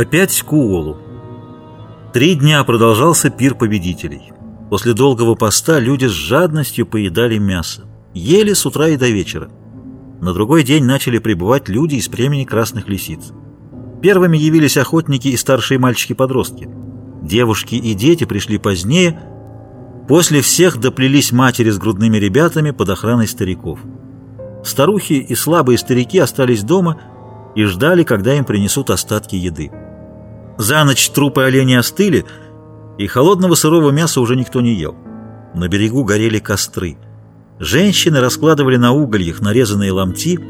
Опять Куолу. Три дня продолжался пир победителей. После долгого поста люди с жадностью поедали мясо. Ели с утра и до вечера. На другой день начали прибывать люди из племени красных лисиц. Первыми явились охотники и старшие мальчики-подростки. Девушки и дети пришли позднее. После всех доплелись матери с грудными ребятами под охраной стариков. Старухи и слабые старики остались дома и ждали, когда им принесут остатки еды. За ночь трупы оленей остыли, и холодного сырого мяса уже никто не ел. На берегу горели костры. Женщины раскладывали на угольях нарезанные ломти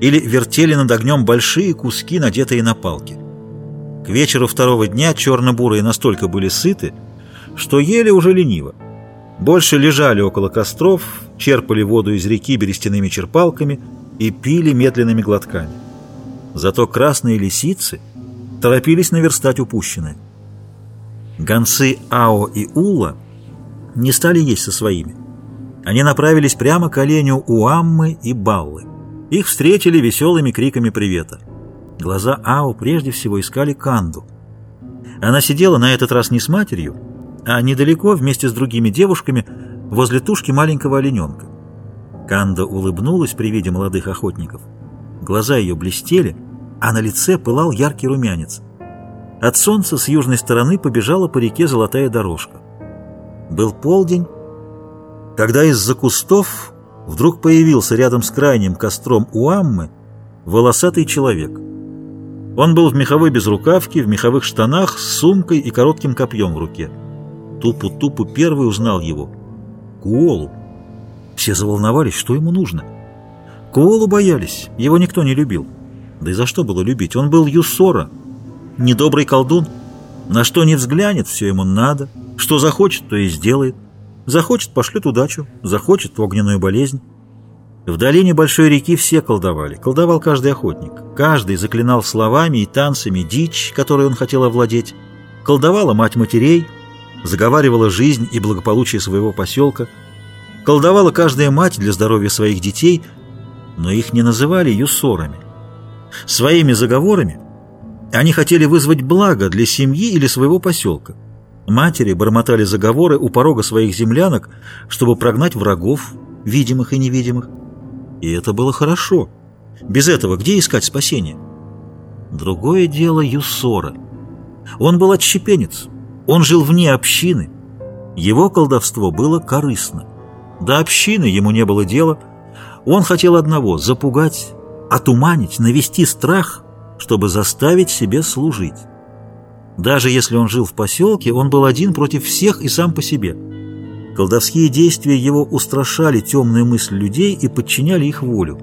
или вертели над огнем большие куски, надетые на палки. К вечеру второго дня черно-бурые настолько были сыты, что ели уже лениво. Больше лежали около костров, черпали воду из реки берестяными черпалками и пили медленными глотками. Зато красные лисицы — торопились наверстать упущенное. Гонцы Ао и Ула не стали есть со своими. Они направились прямо к оленю Уаммы и Баллы. Их встретили веселыми криками привета. Глаза Ао прежде всего искали Канду. Она сидела на этот раз не с матерью, а недалеко вместе с другими девушками возле тушки маленького олененка. Канда улыбнулась при виде молодых охотников. Глаза ее блестели — а на лице пылал яркий румянец. От солнца с южной стороны побежала по реке золотая дорожка. Был полдень, когда из-за кустов вдруг появился рядом с крайним костром Уаммы волосатый человек. Он был в меховой безрукавке, в меховых штанах, с сумкой и коротким копьем в руке. Тупу-тупу первый узнал его. Куолу. Все заволновались, что ему нужно. Куолу боялись, его никто не любил. Да и за что было любить? Он был Юсора, недобрый колдун. На что не взглянет, все ему надо. Что захочет, то и сделает. Захочет, пошлет удачу. Захочет, огненную болезнь. В долине большой реки все колдовали. Колдовал каждый охотник. Каждый заклинал словами и танцами дичь, которой он хотел овладеть. Колдовала мать матерей, заговаривала жизнь и благополучие своего поселка. Колдовала каждая мать для здоровья своих детей, но их не называли юсорами. Своими заговорами они хотели вызвать благо для семьи или своего поселка. Матери бормотали заговоры у порога своих землянок, чтобы прогнать врагов, видимых и невидимых. И это было хорошо. Без этого где искать спасение? Другое дело Юсора. Он был отщепенец. Он жил вне общины. Его колдовство было корыстно. До общины ему не было дела. Он хотел одного — запугать, отуманить, навести страх, чтобы заставить себе служить. Даже если он жил в поселке, он был один против всех и сам по себе. Колдовские действия его устрашали темную мысль людей и подчиняли их волю.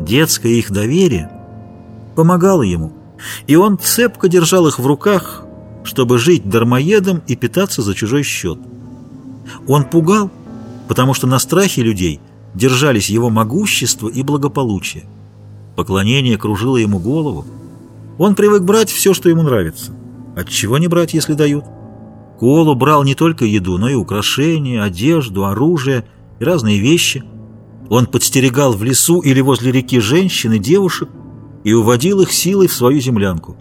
Детское их доверие помогало ему, и он цепко держал их в руках, чтобы жить дармоедом и питаться за чужой счет. Он пугал, потому что на страхе людей держались его могущество и благополучие. Поклонение кружило ему голову. Он привык брать все, что ему нравится. Отчего не брать, если дают? Колу брал не только еду, но и украшения, одежду, оружие и разные вещи. Он подстерегал в лесу или возле реки женщин и девушек и уводил их силой в свою землянку.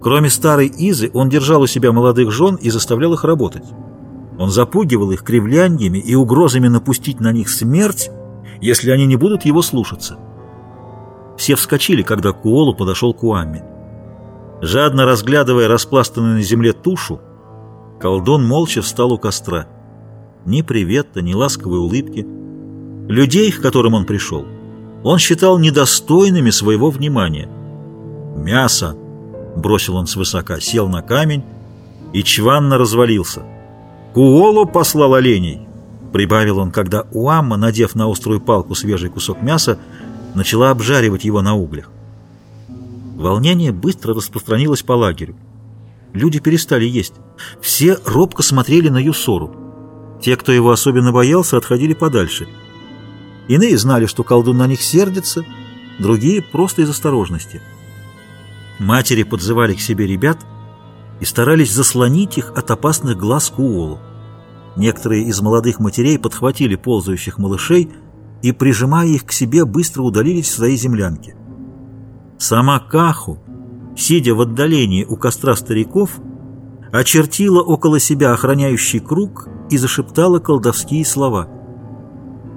Кроме старой Изы, он держал у себя молодых жен и заставлял их работать. Он запугивал их кривляньями и угрозами напустить на них смерть, если они не будут его слушаться. Все вскочили, когда Куолу подошел к Уамме. Жадно разглядывая распластанную на земле тушу, колдун молча встал у костра. Ни привета, ни ласковой улыбки. Людей, к которым он пришел, он считал недостойными своего внимания. «Мясо!» — бросил он свысока, сел на камень и чванно развалился. «Куолу послал оленей!» — прибавил он, когда Уамма, надев на острую палку свежий кусок мяса, начала обжаривать его на углях. Волнение быстро распространилось по лагерю. Люди перестали есть. Все робко смотрели на Юсору. Те, кто его особенно боялся, отходили подальше. Иные знали, что колдун на них сердится, другие — просто из осторожности. Матери подзывали к себе ребят и старались заслонить их от опасных глаз Куолу. Некоторые из молодых матерей подхватили ползающих малышей и, прижимая их к себе, быстро удалились в свои землянки. Сама Каху, сидя в отдалении у костра стариков, очертила около себя охраняющий круг и зашептала колдовские слова.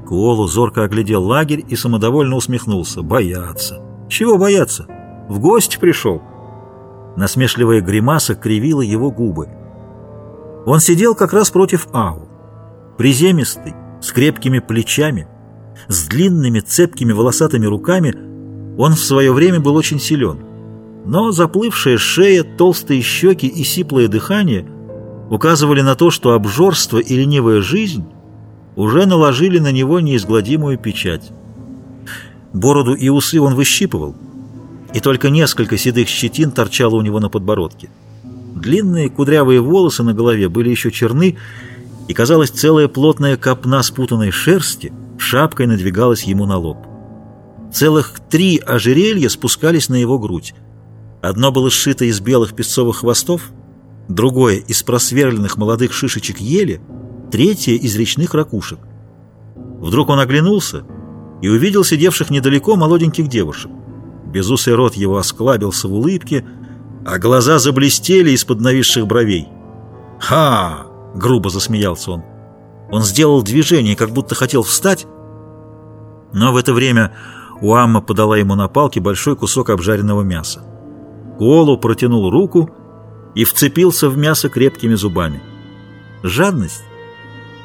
Куолу зорко оглядел лагерь и самодовольно усмехнулся. «Боятся! Чего бояться? В гости пришел!» Насмешливая гримаса кривила его губы. Он сидел как раз против Ау, приземистый, с крепкими плечами, с длинными цепкими волосатыми руками, он в свое время был очень силен. Но заплывшая шея, толстые щеки и сиплое дыхание указывали на то, что обжорство и ленивая жизнь уже наложили на него неизгладимую печать. Бороду и усы он выщипывал, и только несколько седых щетин торчало у него на подбородке. Длинные кудрявые волосы на голове были еще черны, и, казалось, целая плотная копна спутанной шерсти шапкой надвигалась ему на лоб. Целых три ожерелья спускались на его грудь. Одно было сшито из белых песцовых хвостов, другое — из просверленных молодых шишечек ели, третье — из речных ракушек. Вдруг он оглянулся и увидел сидевших недалеко молоденьких девушек. Безусый рот его осклабился в улыбке, а глаза заблестели из-под нависших бровей. «Ха!» — грубо засмеялся он. Он сделал движение, как будто хотел встать, но в это время Уамма подала ему на палке большой кусок обжаренного мяса. Колу протянул руку и вцепился в мясо крепкими зубами. Жадность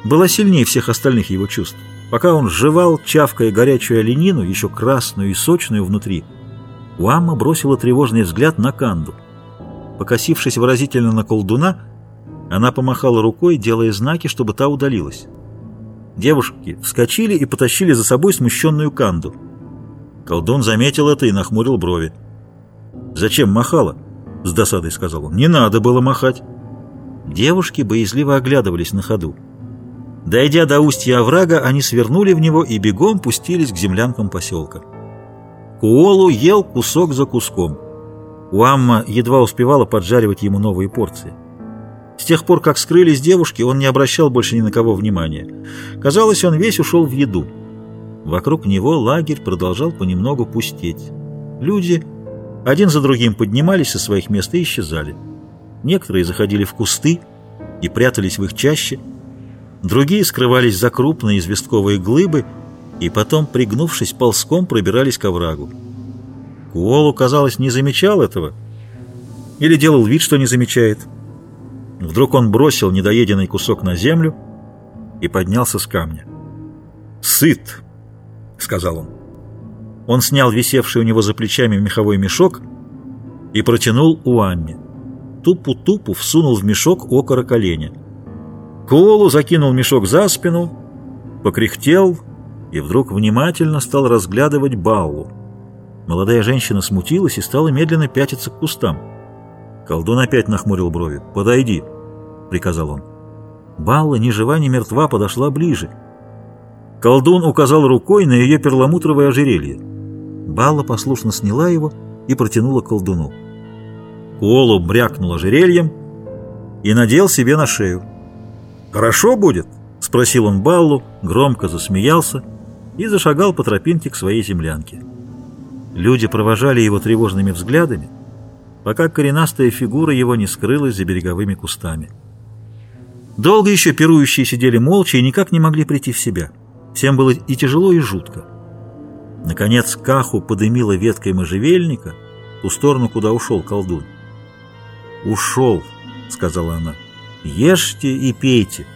была сильнее всех остальных его чувств. Пока он жевал, чавкая горячую оленину, еще красную и сочную внутри, Уамма бросила тревожный взгляд на Канду. Покосившись выразительно на колдуна, она помахала рукой, делая знаки, чтобы та удалилась. Девушки вскочили и потащили за собой смущенную Канду. Колдун заметил это и нахмурил брови. «Зачем махала?» — с досадой сказал он. «Не надо было махать». Девушки боязливо оглядывались на ходу. Дойдя до устья оврага, они свернули в него и бегом пустились к землянкам поселка. Куолу ел кусок за куском. Уамма едва успевала поджаривать ему новые порции. С тех пор, как скрылись девушки, он не обращал больше ни на кого внимания. Казалось, он весь ушел в еду. Вокруг него лагерь продолжал понемногу пустеть. Люди один за другим поднимались со своих мест и исчезали. Некоторые заходили в кусты и прятались в их чаще, другие скрывались за крупные известковые глыбы и потом, пригнувшись ползком, пробирались к оврагу. Куолу, казалось, не замечал этого или делал вид, что не замечает – Вдруг он бросил недоеденный кусок на землю и поднялся с камня. «Сыт!» — сказал он. Он снял висевший у него за плечами меховой мешок и протянул Уамме. Тупу-тупу всунул в мешок окора коленя. Колу закинул мешок за спину, покряхтел и вдруг внимательно стал разглядывать Баллу. Молодая женщина смутилась и стала медленно пятиться к кустам. Колдун опять нахмурил брови. «Подойди», — приказал он. Балла, ни жива, ни мертва, подошла ближе. Колдун указал рукой на ее перламутровое ожерелье. Балла послушно сняла его и протянула колдуну. Куолу брякнул ожерельем и надел себе на шею. «Хорошо будет?» — спросил он Баллу, громко засмеялся и зашагал по тропинке к своей землянке. Люди провожали его тревожными взглядами, пока коренастая фигура его не скрылась за береговыми кустами. Долго еще пирующие сидели молча и никак не могли прийти в себя. Всем было и тяжело, и жутко. Наконец Каху подымила веткой можжевельника ту сторону, куда ушел колдун. «Ушел», — сказала она. «Ешьте и пейте.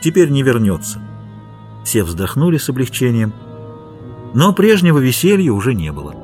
Теперь не вернется». Все вздохнули с облегчением, но прежнего веселья уже не было.